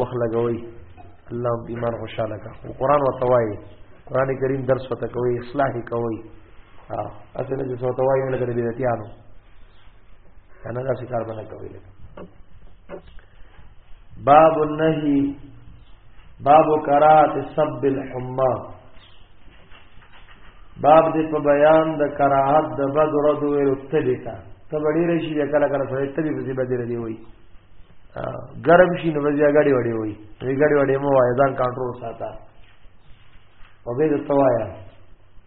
وخت لګوي الله دې مر خوشاله کا او قران وته وایي قران کریم درس وته کوي اصلاح کوي ها اصل دې څه وته وایي نه لګې دې تیانو کنه دا شکار باندې کوي باب النهي باب کرات سب الحمى باب دې په بیان د کراهت د بد رد ویل تبتا ته وړي رشي د کله کله سره تبي په دې بدل دی وای ګرم شي نو بیا غاډي وړي وای غاډي وړي مو وای ځان کنټرول ساته او به ته وایا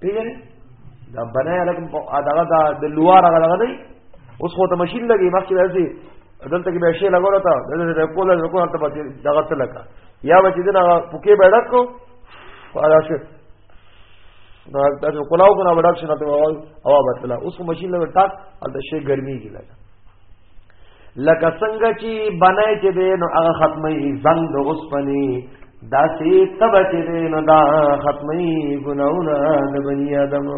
پیژنې دا بنای لکه دغه دا د لوار هغه دغه دی اوس خو ته ماشين لګي مخکې راځي دلته کې به شي لګول تا د کوله د کوله ته پاتې دغه ته لګا یا به چې دغه پوکې بیړک کو فارا شي دا د کولاو کو نه بیړک شنه ته او بتلا اوس ماشين لګ ټاک د شي ګرمي کې لګا لکه څنګه چې بنای چې دی نو هغه ختمي زنګ د اوسپني دا سي تب چې دی نو دا ختمي ګناونه د بنی آدم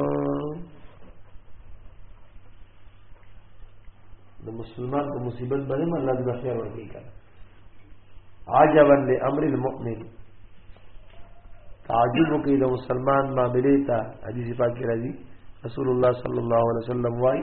د مسلمان په مصیبت باندې الله دې خیر ورکړي کړه عجبا لامر المؤمن تعجب کوي د مسلمان معاملې ته حدیث پاک کې راځي رسول الله صلی الله علیه وسلم وايي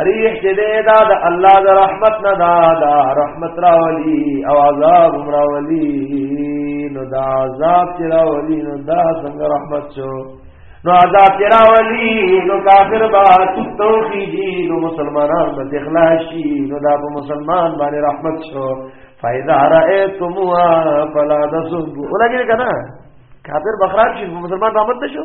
اریح چې دې دا د الله د رحمت نه دا دا رحمت راولي او عذاب راولي نو دا عذاب چې راولي نو دا څنګه رحمت شو نو عذاب چې راولي نو کافر با توحیدی نو مسلمانان به اخلاصي نو دا په مسلمان باندې رحمت شو فایدا رأیتموا فلا تسبوا ولګی کنه کافر بخراب شي مسلمان رحمت نشو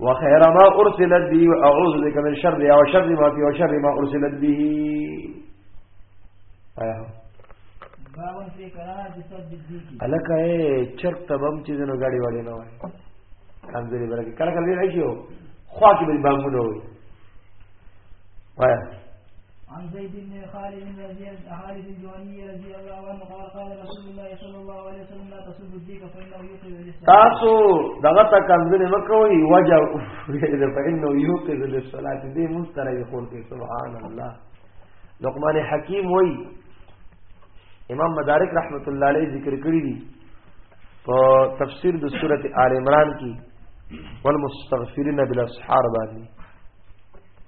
وخير ما ارسلت به واعوذ بك من شر او شر ما في وشر ما ارسلت به آیا الکه چرک تبم چې نو غاړي والی نه وای کمزوري برګه کله کله راځي خو کې به بامونه وای وای عن زيد بن خالد رضي خالد الجهني رضي الله عنه قال قال رسول الله صلى الله عليه وسلم لا تسبوا الديك فانه يوقظ للصلاه تاسو دغه تا کنځنه مکوي وجه فانه يوقظ للصلاه دې مستره يقول کې سبحان الله لقمان حکیم وای امام مدارک رحمت الله علیه ذکر کړی دی په تفسیر د سورته آل عمران کې والمستغفرین بالاصحار باندې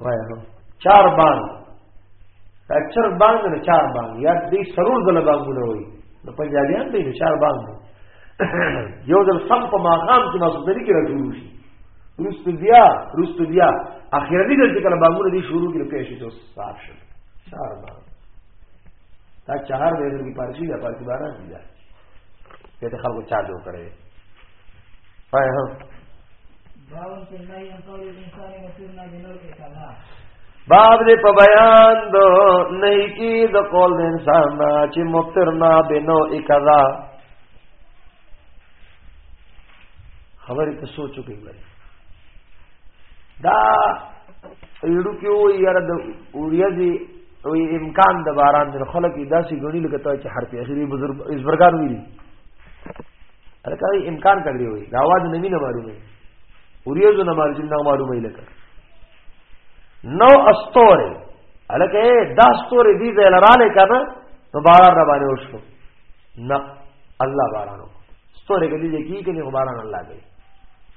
وای نو چار بانګ دا چر بانګ نه چار بانګ یا دې سرور دل بانګونه وای نو پنجابیان به چار بانګ یو دل سم په ماقام کې مصدری کې راځو شي روست بیا روست بیا اخیری دل چې کله بانګونه دې شروع کړي پیښې ته صاف شي چار بانګ دا چهار دې د پارسی د پارسی باران دي دې ته خلکو چا جوړ کړی پای هم باب دې په بیان دو نه کی د قول د انسان نه چې مفترنا بنو اکذا خبرې ته سوچو کې وایي دا ایړو کې و یاره د اوریځي او امکان د باران د خلک داسې غنی لکه ته چې حرف اخیری بزرګ ازبرګان ویلي الکه امکان کړی وي دا आवाज نه مینه معلومه اوریزو نه مارجن نه معلومه لکه نو استوره الکه دا استوره دې ځای لراله کنه نو باران را باندې وشو نه الله باران استوره کې دې کې کې باران الله دی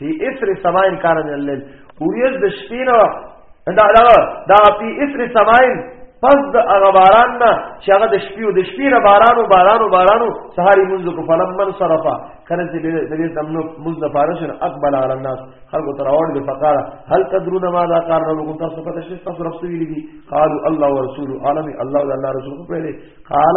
فی اثر سماین کار من الليل اوریز د شپې نه دا دا دا فی اثر سماین پس د هغه باران نه چې هغه د شپې او د شپې نه بارانو بارانو بارانو سهاري منځ کو فلم من صرفا کله چې د دې دمنو منځ د فارشن اقبل علی الناس خلق تر اور د فقاره هل تدرون ما ذا قال لو كنت صفت الشيخ تصرف سوي دي قالوا الله ورسوله عالم الله الله رسول په دې قال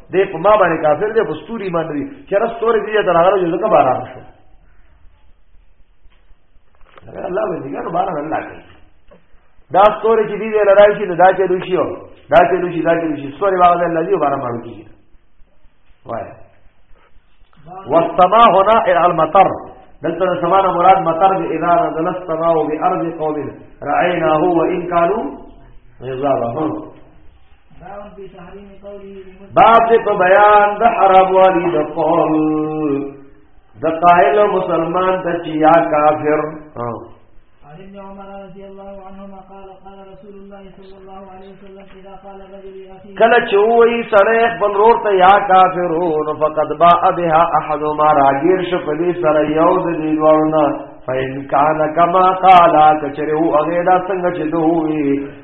دې په ما باندې کافر دې په ستوري باندې دي چې را ستوري دې ته راغله چې زکه باران شو الله به دې ګر باران الله کوي دا ستوري چې دې لړای شي دا چې دوشي او دا چې دوشي دا چې دوشي ستوري واغ دې الله دې باران مړو کیږي وای والسما هنا المطر دلته سمانه مراد مطر به اذا نزل السماء بارض قوم رايناه وان كانوا غضابا باب دې په بیان د حرام والی د قول د قائل مسلمان د چیا کافر عن ابن عمر رضي الله عنهما قال قال رسول الله صلى الله عليه وسلم اذا قال رجل اخي کله چوي سړی خپل رور ته یا کافرون فقد باء بها احد ما راګیر شو په دې سره یو د دې ورونه فإن كان كما قال كچره هغه دا څنګه چې دوی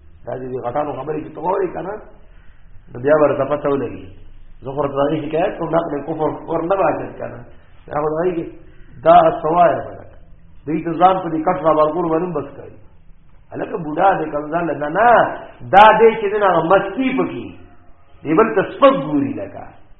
دا دې غټانو خبرې چې تغوري کنه نو بیا ورته پته ولګي زه خو ورته دغه شکایت کوم نقل کفر ور نه واجب کنه دا خو دای کی دا سوای بلک دې ته ځان په دې کټ را ورکول ولوم بس کوي الکه بوډا دې کمزان نه نه دا دې چې نه مستی پکې دې بل تسپګ ګوري لکه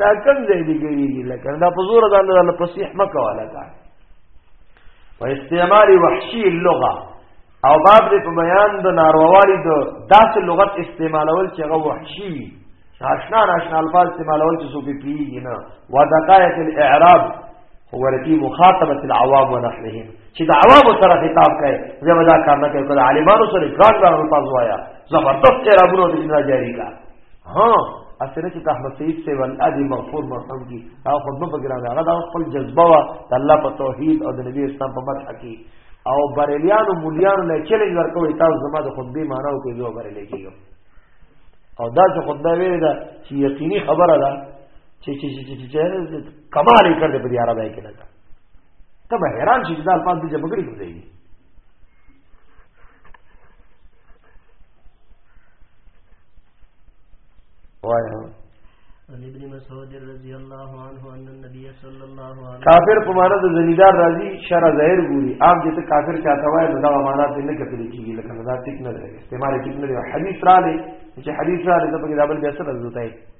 دا کم ځای دی ګریږي لکه دا په زور دا نه فصیح مکه والا دا په استعمال وحشی اللغه او باب دې په بیان د ناروالي د داسې لغت استعمالول چې هغه وحشي وي ناشنا ناشنا الفاظ استعمالول چې څوک پیږي نه ودقایق الاعراب ورتی مخاطبه العوام ونحوهم چې د عوام سره خطاب کوي زما دا کار نه کوي کله عالمانو سره ګران ګران الفاظ وایا زبردست اعرابونه د دنیا جاری کا ها اسره چې احمد سید سے ولادي مغفور مرحم کی او خدمت وګرانه هغه د خپل جذبه وا د الله په توحید او د نبی اسلام په مدح کی او بریلیانو مولیانو له چیلنج ورکوي تاسو زما د خطبه معنی او کې جو بریلی کیږي او دا چې خطبه ویل دا چې یقیني خبره ده چې چې چې چې کمال یې کړ دې په دې عربی کې لګا ته به حیران شې چې دا الفاظ دې جمع کړی کوم ځای دي وایو کافر په معنا د زمیدار راضی شر ظاهر ګوري عام دې ته کافر چاته وای نو دا معنا دې نه کتل کیږي لکه دا ټیک نه دی استعمال ټیک نه دی حدیث را لې چې حدیث را لې ته په دابل بیا سره ضرورت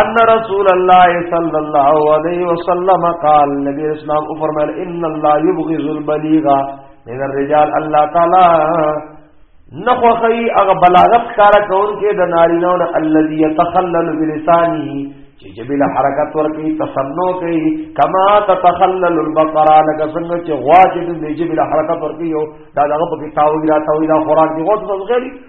ان رسول الله صلی الله علیه وسلم قال نبی اسلام او فرمایل ان الله یبغض البلیغ من الرجال الله تعالی نخوخی اغه بلاغت کار کون کې د نارینو نه الذي يتخلل بلسانه چې جبل حرکت ورکی تصنع کوي کما تتخلل البقره لکه څنګه چې غوا چې د جبل حرکت ورکی یو دا دغه په کې تاوی را تاوی دا خوراک دی غوته غیر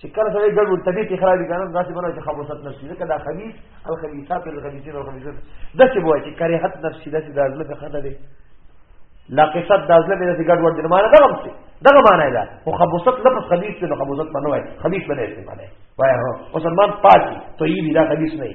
چې کله سره ګډوډ طبيعت خراب دي کنه داسې بنو چې خبوثت نفسي ځکه دا خبيث الخبيثات الخبيثين والخبيثات داسې وایي چې کریحت نفسي داسې د ازله څخه ده لا قصد د ازله داسې ګډوډ دي معنی دا هم څه دغه معنی ده او خبوثت لفظ خبيث ته خبوثت باندې وایي خبيث باندې استعمال وایي هو مسلمان پاکي طيبي دا خبيث نه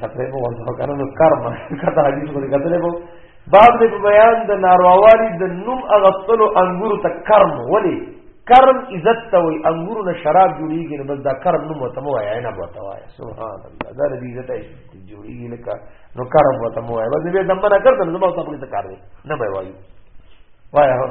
سپرې په ورته کړو نو کرم کته حدیث باندې کتلې وو باب دې په بیان د ناروالي د نوم اغستلو انګور ته کرم ولي کرم عزت ته وي انګور نه شراب جوړیږي نو بس دا کرم نوم ته مو وایي نه بوته وایي سبحان الله دا دې عزت جوړیږي لکه نو کرم وته مو وایي بس دې دم نه کړل نو ما ته خپل ته کار نه به وایي وایي هو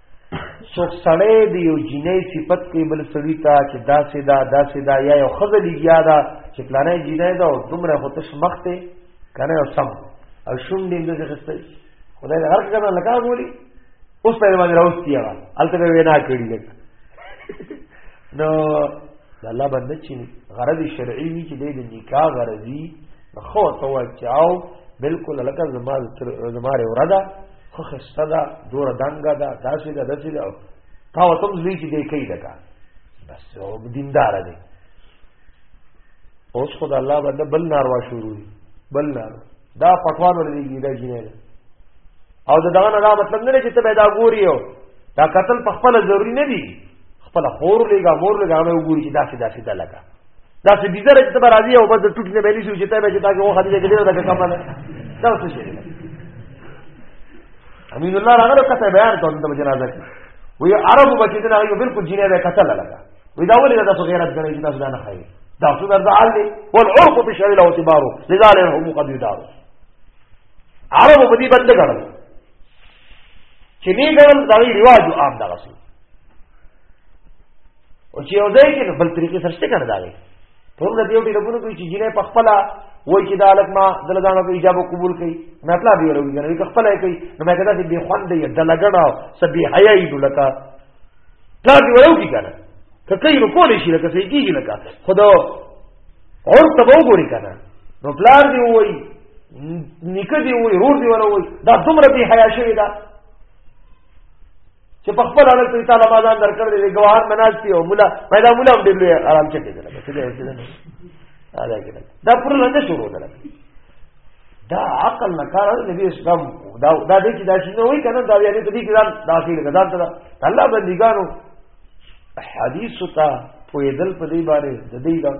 څوک سړی د یو جینۍ صفت کوي بل سړی ته چې دا سیدا دا سیدا یا یو خزه لګیا دا چې پلانې جینۍ دا او دومره خو تش مخته کنه او سم او شوم دې دې خسته خدای دې هر کله لگا بولی اوس په باندې راوستي هغه الته به وینا کړی لکه نو د الله بنده چې غرض شرعي وي چې د نکاح غرضي خو تو چاو بالکل لکه زما زما وردا خو خسته ده دوره دنګه ده داسې ده داسې ده تا ورته هم زوی چې دی کوي ده کار بس دیندار دی اوس خو د الله بنده بل ناروا شروع دي بل ناروا دا پټوان ولري دا جنې ده او دا دغه نه دا مطلب نه چې ته پیدا ګوري او دا قتل په خپل ضروری نه دي خپل خور لګا مور لګا نو ګوري چې داسې داسې ده لګا دا څه بيزه راځي ته راځي او بس ټوټ نه ملي شو چې ته به چې تاګه وخت دې ګډه دا کومه ده دا څه شي امين الله راغله کته بیان ته د جنازه کې وی عربو بچی دنا یو بالکل جنې ده قتل لگا وی دا ولې دا څه غیرت غنې چې تاسو دا نه خایي دا څه درځه حال دي والعرق بشعيله وتبارو لذلك هم قد يدارو عربو په دې بند کړل چې نه ګرم دا ریواج عام دا غسل او چې یو ځای کې بل طریقې سره څه کنه داږي په موږ دې یو ډیر غوړو کوي چې جنې په خپل وای چې د عالم ما دل دانو په اجازه قبول کړي مې خپل دی ورو کنه په خپل کوي نو مې کدا چې به خوند یې د لګړاو سبي حیاي دلکا دا دی ورو کی کنه که کوي نو کولې شي لکه څه کیږي لکه خدا اور تبو ګوري کنه نو پلار دی وای نیکه دی وای رور دی ورو وای دا دومره به حیا شوی دا چې په خپل اړه کوي تعالی بازان درکړ دې ګواهر مناز دی او مولا پیدا مولا هم ډېر آرام چکه دی بس دې څه نه دا کې دا پر لنډه شروع ده دا عقل نه کار دی نبی اسلام دا دا دې کې دا شي نه وای کنه دا یې دې کې دا داخل غزان ته الله بندګانو حدیث ته پویدل په دې باندې د دې دا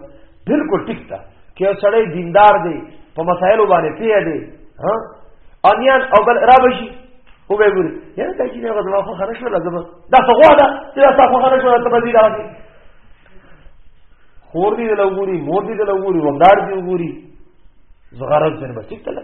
بالکل ټیک ده کې یو سړی دیندار دی په مسایلو باندې پیه دی ها انیان او بل را بشي او به ګوري یاره دا چې نه غوډه خو خرج ولا زما دا څه غوا ده چې دا څه خرج ولا ته بدی راځي خور دې له ګوري مور دې له ګوري وندار دې ګوري زغرض دې بس ټیک ده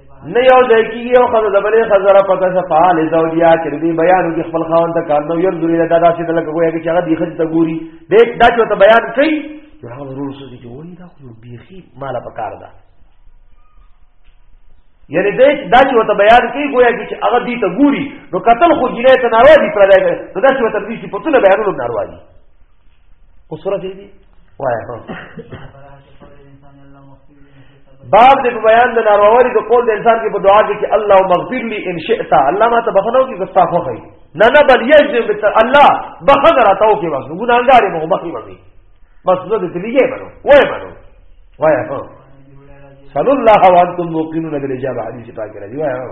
نه یو ځای کیږي او خزه د بلې خزه را پته شه فعال زوجیا چې دې بیان کې خپل خاوند ته کار نو یو ضروري دا داسې د لکه ګویا کې چې هغه دی خځه ته ګوري دې دا چې ته بیان کوي نو هغه ضرور څه چې وایي دا خو بیخي مال په کار ده یعنی دې دا چې ته بیان کوي ګویا کې چې هغه دی ته ګوري نو قتل خو جنایت ته ناراضي پر دی نو دا چې ته دې په ټول بیانونو ناراضي او سره دې وایه باب دې په بیان د نارواوري د قول د انسان کې په دعا کې چې الله مغفر لي ان شئت الله ما ته بخنو کې غصه خو کوي نه نه بل یجزم بت الله بخن راتاو کې واسو ګناګار مو بخي وږي بس زه دې لګي بنو وای بنو وای هو صلی الله وانتم موقنون بالاجابه حدیث پاک راځي وای هو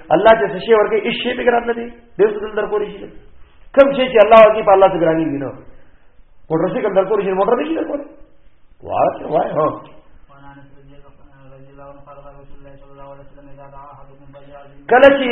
الله ته شي ورګي هیڅ شي به ګران نه دي ډېر څه دل درکول شي کوم شي چې الله ورګي په الله ته ګراني دي نو موټر سایکل درکول شي موټر به شي درکول واه واه ها کله چې